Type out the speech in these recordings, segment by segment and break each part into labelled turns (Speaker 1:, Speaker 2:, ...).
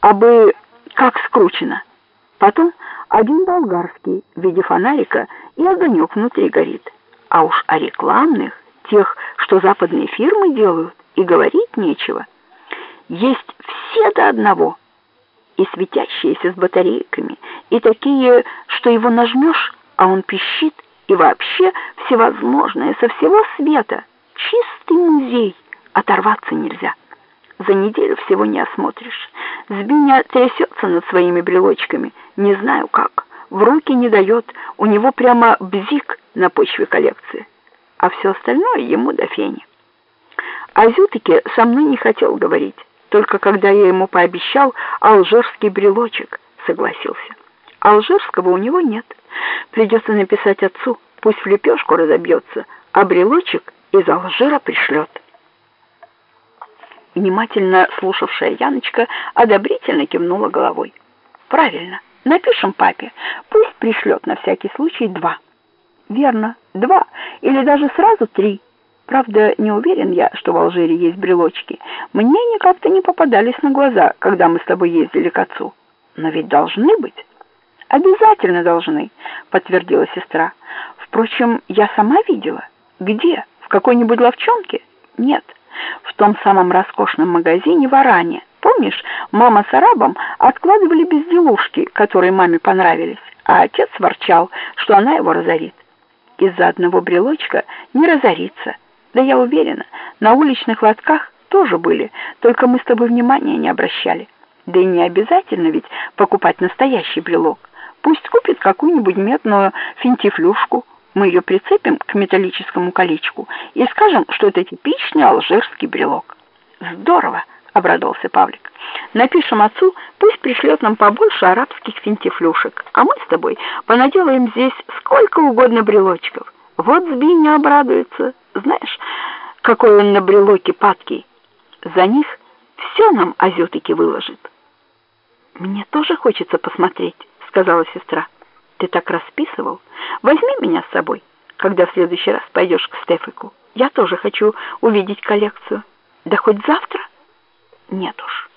Speaker 1: а бы как скручено. Потом один болгарский в виде фонарика и огонек внутри горит. А уж о рекламных, тех, что западные фирмы делают, и говорить нечего. Есть все до одного. И светящиеся с батарейками, и такие, что его нажмешь, а он пищит, и вообще всевозможное со всего света. Чистый музей, оторваться нельзя. За неделю всего не осмотришь. Збиня трясется над своими брелочками, не знаю как. В руки не дает, у него прямо бзик на почве коллекции. А все остальное ему до фени. О Зютыке со мной не хотел говорить, только когда я ему пообещал алжирский брелочек, согласился. Алжирского у него нет. Придется написать отцу, пусть в лепешку разобьется, а брелочек из Алжира пришлет. Внимательно слушавшая Яночка одобрительно кивнула головой. «Правильно, напишем папе, пусть пришлет на всякий случай два». «Верно, два или даже сразу три». Правда, не уверен я, что в Алжире есть брелочки. Мне они как-то не попадались на глаза, когда мы с тобой ездили к отцу. Но ведь должны быть. Обязательно должны, подтвердила сестра. Впрочем, я сама видела. Где? В какой-нибудь ловчонке? Нет в том самом роскошном магазине в Аране. Помнишь, мама с арабом откладывали безделушки, которые маме понравились, а отец ворчал, что она его разорит. Из-за одного брелочка не разорится. Да я уверена, на уличных лотках тоже были, только мы с тобой внимания не обращали. Да и не обязательно ведь покупать настоящий брелок. Пусть купит какую-нибудь медную финтифлюшку, мы ее прицепим к металлическому колечку и скажем, что это типичный алжирский брелок. Здорово, обрадовался Павлик. Напишем отцу, пусть пришлет нам побольше арабских финтифлюшек, а мы с тобой понаделаем здесь сколько угодно брелочков. Вот Збиня обрадуется. Знаешь, какой он на брелоке падкий. За них все нам азютыки выложит. Мне тоже хочется посмотреть, сказала сестра. Ты так расписывал. Возьми меня с собой, когда в следующий раз пойдешь к Стефику. Я тоже хочу увидеть коллекцию. Да хоть завтра? Нет уж.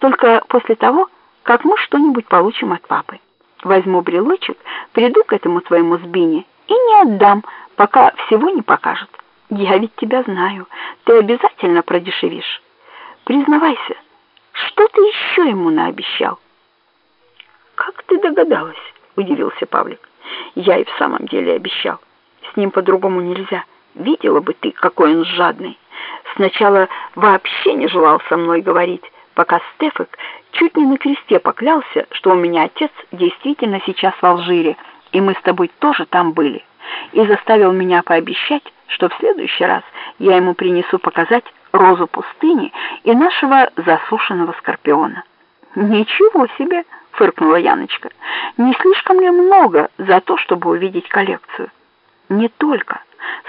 Speaker 1: Только после того, как мы что-нибудь получим от папы. Возьму брелочек, приду к этому твоему Сбине и не отдам, пока всего не покажет. Я ведь тебя знаю. Ты обязательно продешевишь. Признавайся, что ты еще ему наобещал? Как ты догадалась? Удивился Павлик. Я и в самом деле обещал. С ним по-другому нельзя. Видела бы ты, какой он жадный. Сначала вообще не желал со мной говорить, пока Стефик чуть не на кресте поклялся, что у меня отец действительно сейчас в Алжире, и мы с тобой тоже там были, и заставил меня пообещать, что в следующий раз я ему принесу показать розу пустыни и нашего засушенного скорпиона. Ничего себе! Фыркнула Яночка. Не слишком ли много за то, чтобы увидеть коллекцию? Не только.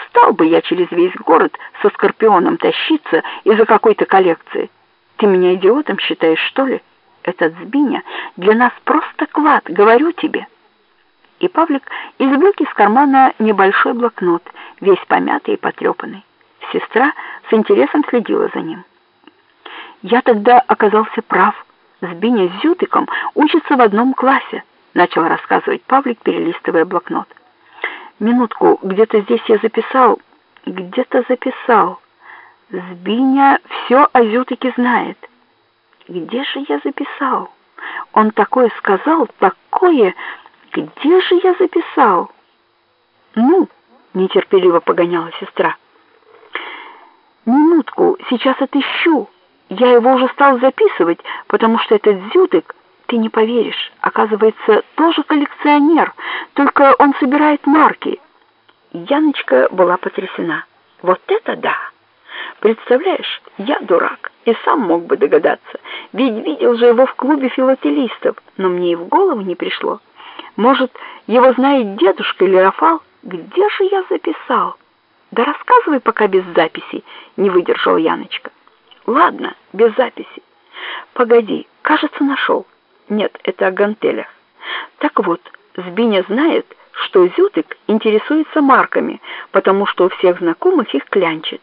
Speaker 1: Стал бы я через весь город со скорпионом тащиться из-за какой-то коллекции. Ты меня идиотом считаешь, что ли? Этот Збиня для нас просто клад, говорю тебе. И Павлик извлек из кармана небольшой блокнот, весь помятый и потрепанный. Сестра с интересом следила за ним. Я тогда оказался прав, С Зютыком учатся в одном классе», — начал рассказывать Павлик, перелистывая блокнот. «Минутку, где-то здесь я записал, где-то записал. Збиня все о Зютыке знает. Где же я записал? Он такое сказал, такое... Где же я записал?» «Ну?» — нетерпеливо погоняла сестра. «Минутку, сейчас отыщу». Я его уже стал записывать, потому что этот Зютык, ты не поверишь, оказывается, тоже коллекционер, только он собирает марки. Яночка была потрясена. Вот это да! Представляешь, я дурак и сам мог бы догадаться, ведь видел же его в клубе филателистов, но мне и в голову не пришло. Может, его знает дедушка или Рафал? Где же я записал? Да рассказывай пока без записи, не выдержал Яночка. Ладно, без записи. Погоди, кажется, нашел. Нет, это о гантелях. Так вот, Збиня знает, что Зютык интересуется марками, потому что у всех знакомых их клянчит.